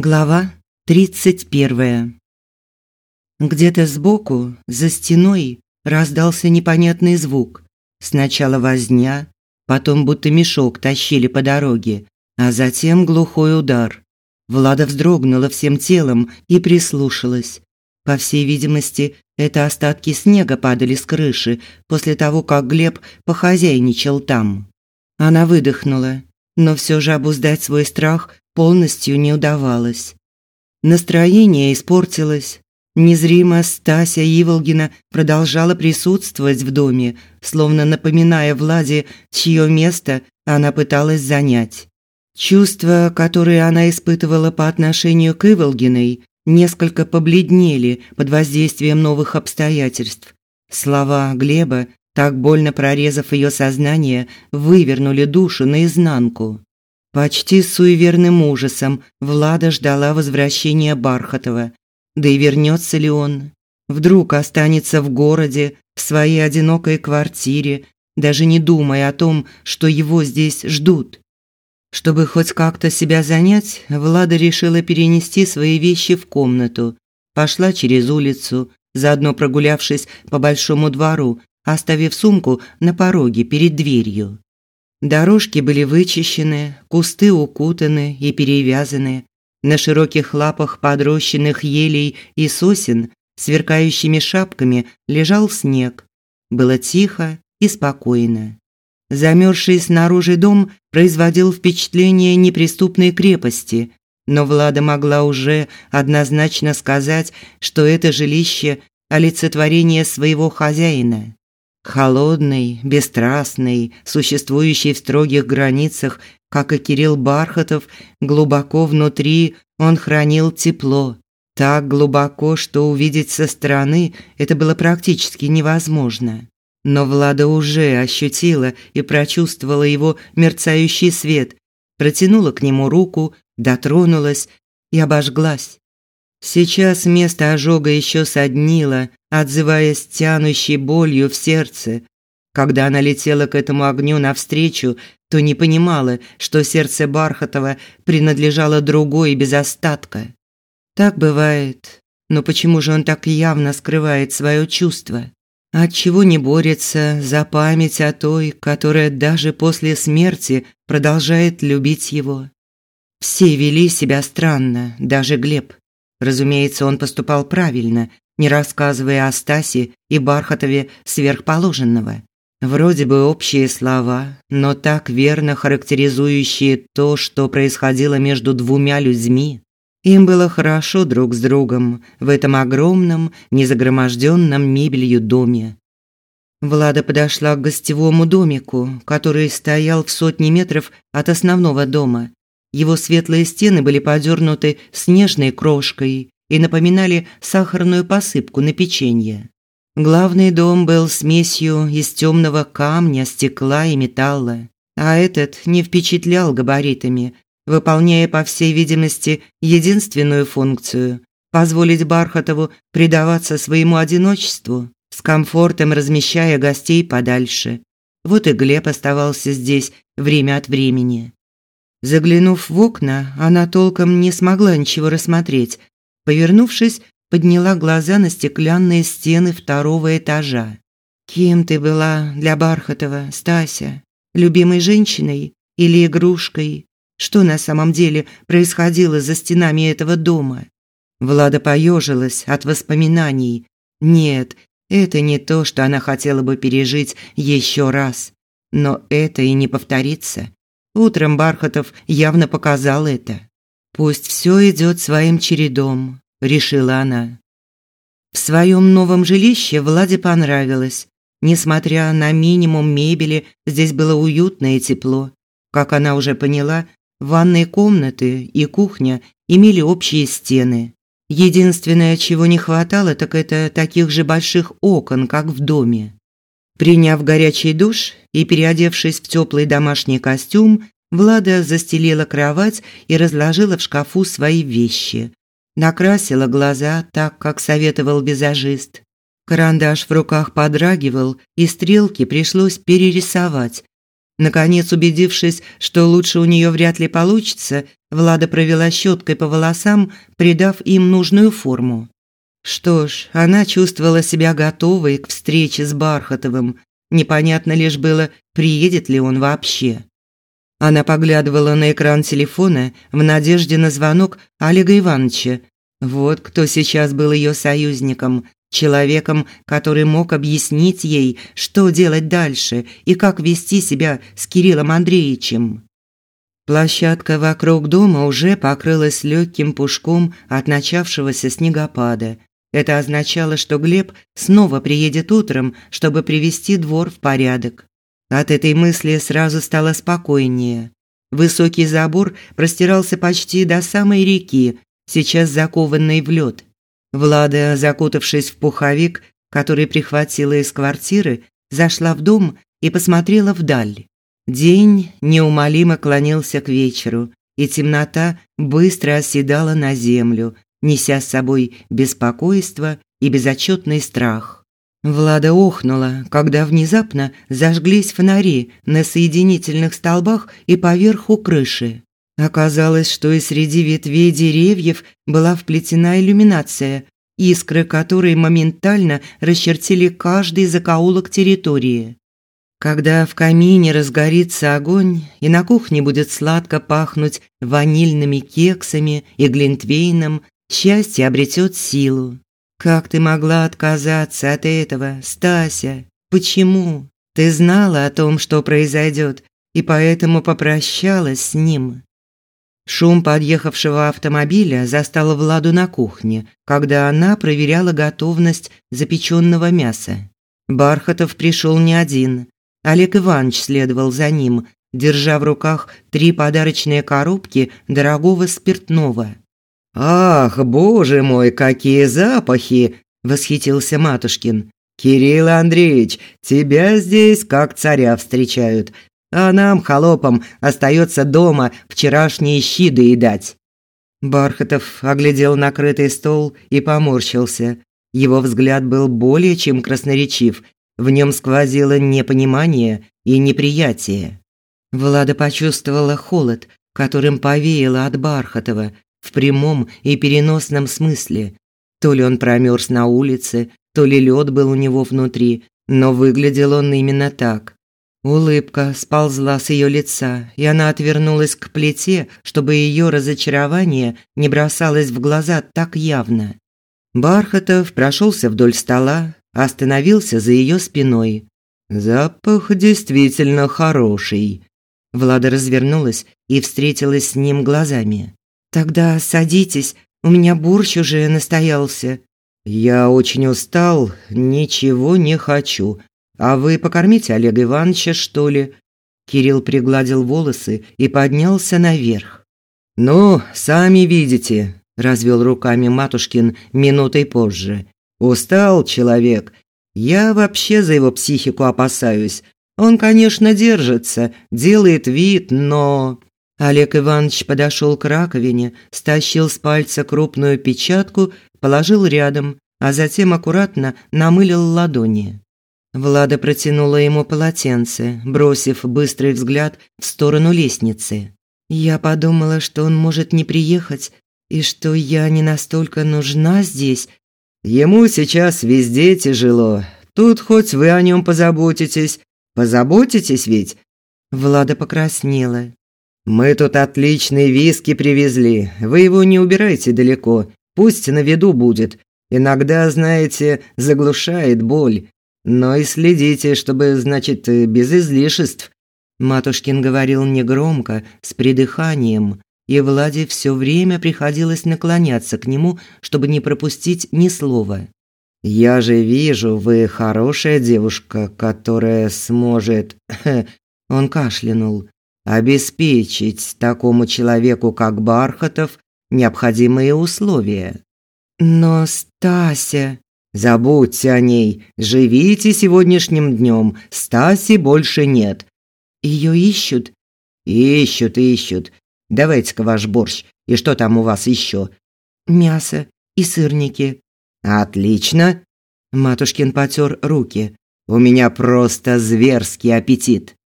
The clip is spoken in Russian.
Глава 31. Где-то сбоку, за стеной, раздался непонятный звук. Сначала возня, потом будто мешок тащили по дороге, а затем глухой удар. Влада вздрогнула всем телом и прислушалась. По всей видимости, это остатки снега падали с крыши после того, как Глеб похозяйничал там. Она выдохнула, но все же обуздать свой страх полностью не удавалось. Настроение испортилось. Незримо Стася Иволгина продолжала присутствовать в доме, словно напоминая Владе, чье место она пыталась занять. Чувства, которые она испытывала по отношению к Иволгиной, несколько побледнели под воздействием новых обстоятельств. Слова Глеба, так больно прорезав ее сознание, вывернули душу наизнанку. Почти с суеверным ужасом Влада ждала возвращения Бархатова. Да и вернется ли он? Вдруг останется в городе, в своей одинокой квартире, даже не думая о том, что его здесь ждут. Чтобы хоть как-то себя занять, Влада решила перенести свои вещи в комнату. Пошла через улицу, заодно прогулявшись по большому двору, оставив сумку на пороге перед дверью. Дорожки были вычищены, кусты укутаны и перевязаны. На широких лапах подрощенных елей и сосен сверкающими шапками лежал снег. Было тихо и спокойно. Замерзший снаружи дом производил впечатление неприступной крепости, но Влада могла уже однозначно сказать, что это жилище – олицетворение своего хозяина. Холодный, бесстрастный, существующий в строгих границах, как и Кирилл Бархатов, глубоко внутри он хранил тепло. Так глубоко, что увидеть со стороны это было практически невозможно. Но Влада уже ощутила и прочувствовала его мерцающий свет, протянула к нему руку, дотронулась и обожглась. Сейчас место ожога еще соднило, отзываясь тянущей болью в сердце. Когда она летела к этому огню навстречу, то не понимала, что сердце Бархатова принадлежало другой без остатка. Так бывает. Но почему же он так явно скрывает свое чувство? Отчего не борется за память о той, которая даже после смерти продолжает любить его? Все вели себя странно, даже Глеб. Разумеется, он поступал правильно, не рассказывая о Стасе и Бархатове сверхположенного. Вроде бы общие слова, но так верно характеризующие то, что происходило между двумя людьми. Им было хорошо друг с другом в этом огромном, незагроможденном мебелью доме. Влада подошла к гостевому домику, который стоял в сотни метров от основного дома, его светлые стены были подернуты снежной крошкой и напоминали сахарную посыпку на печенье. Главный дом был смесью из темного камня, стекла и металла, а этот не впечатлял габаритами, выполняя, по всей видимости, единственную функцию – позволить Бархатову предаваться своему одиночеству, с комфортом размещая гостей подальше. Вот и Глеб оставался здесь время от времени. Заглянув в окна, она толком не смогла ничего рассмотреть. Повернувшись, подняла глаза на стеклянные стены второго этажа. Кем ты была для Бархатова, Стася? Любимой женщиной или игрушкой? Что на самом деле происходило за стенами этого дома? Влада поежилась от воспоминаний. Нет, это не то, что она хотела бы пережить еще раз. Но это и не повторится. Утром Бархатов явно показал это. Пусть все идет своим чередом, решила она. В своем новом жилище Владе понравилось. Несмотря на минимум мебели, здесь было уютно и тепло. Как она уже поняла, ванные комнаты и кухня имели общие стены. Единственное, чего не хватало, так это таких же больших окон, как в доме. Приняв горячий душ и переодевшись в теплый домашний костюм, Влада застелила кровать и разложила в шкафу свои вещи. Накрасила глаза так, как советовал визажист. Карандаш в руках подрагивал, и стрелки пришлось перерисовать. Наконец, убедившись, что лучше у нее вряд ли получится, Влада провела щеткой по волосам, придав им нужную форму. Что ж, она чувствовала себя готовой к встрече с Бархатовым. Непонятно лишь было, приедет ли он вообще. Она поглядывала на экран телефона в надежде на звонок Олега Ивановича. Вот кто сейчас был ее союзником, человеком, который мог объяснить ей, что делать дальше и как вести себя с Кириллом Андреевичем. Площадка вокруг дома уже покрылась легким пушком от начавшегося снегопада. Это означало, что Глеб снова приедет утром, чтобы привести двор в порядок. От этой мысли сразу стало спокойнее. Высокий забор простирался почти до самой реки, сейчас закованный в лед. Влада, закутавшись в пуховик, который прихватила из квартиры, зашла в дом и посмотрела вдаль. День неумолимо клонился к вечеру, и темнота быстро оседала на землю, неся с собой беспокойство и безотчетный страх. Влада охнула, когда внезапно зажглись фонари на соединительных столбах и поверху крыши. Оказалось, что и среди ветвей деревьев была вплетена иллюминация, искры которой моментально расчертили каждый закоулок территории. Когда в камине разгорится огонь и на кухне будет сладко пахнуть ванильными кексами и глинтвейном, счастье обретет силу. Как ты могла отказаться от этого, Стася? Почему? Ты знала о том, что произойдет, и поэтому попрощалась с ним. Шум подъехавшего автомобиля застал Владу на кухне, когда она проверяла готовность запеченного мяса. Бархатов пришел не один. Олег Иванович следовал за ним, держа в руках три подарочные коробки дорогого спиртного. «Ах, боже мой, какие запахи!» – восхитился Матушкин. «Кирилл Андреевич, тебя здесь как царя встречают, а нам, холопам, остается дома вчерашние щи доедать». Бархатов оглядел накрытый стол и поморщился. Его взгляд был более чем красноречив, в нем сквозило непонимание и неприятие. Влада почувствовала холод, которым повеяло от Бархатова, в прямом и переносном смысле. То ли он промерз на улице, то ли лед был у него внутри, но выглядел он именно так. Улыбка сползла с ее лица, и она отвернулась к плите, чтобы ее разочарование не бросалось в глаза так явно. Бархатов прошелся вдоль стола, остановился за ее спиной. Запах действительно хороший. Влада развернулась и встретилась с ним глазами. Тогда садитесь, у меня борщ уже настоялся. Я очень устал, ничего не хочу. А вы покормите Олега Ивановича, что ли? Кирилл пригладил волосы и поднялся наверх. Ну, сами видите, развел руками Матушкин минутой позже. Устал человек. Я вообще за его психику опасаюсь. Он, конечно, держится, делает вид, но Олег Иванович подошел к раковине, стащил с пальца крупную печатку, положил рядом, а затем аккуратно намылил ладони. Влада протянула ему полотенце, бросив быстрый взгляд в сторону лестницы. Я подумала, что он может не приехать и что я не настолько нужна здесь. Ему сейчас везде тяжело. Тут хоть вы о нем позаботитесь. Позаботитесь ведь? Влада покраснела. Мы тут отличный виски привезли. Вы его не убирайте далеко. Пусть на виду будет. Иногда, знаете, заглушает боль. Но и следите, чтобы, значит, без излишеств. Матушкин говорил негромко, с придыханием, и Владе все время приходилось наклоняться к нему, чтобы не пропустить ни слова. «Я же вижу, вы хорошая девушка, которая сможет...» Он кашлянул обеспечить такому человеку, как Бархатов, необходимые условия. Но Стася, забудьте о ней, живите сегодняшним днем. Стаси больше нет. Ее ищут. Ищут, ищут. Давайте-ка ваш борщ. И что там у вас еще? Мясо и сырники. Отлично. Матушкин потер руки. У меня просто зверский аппетит.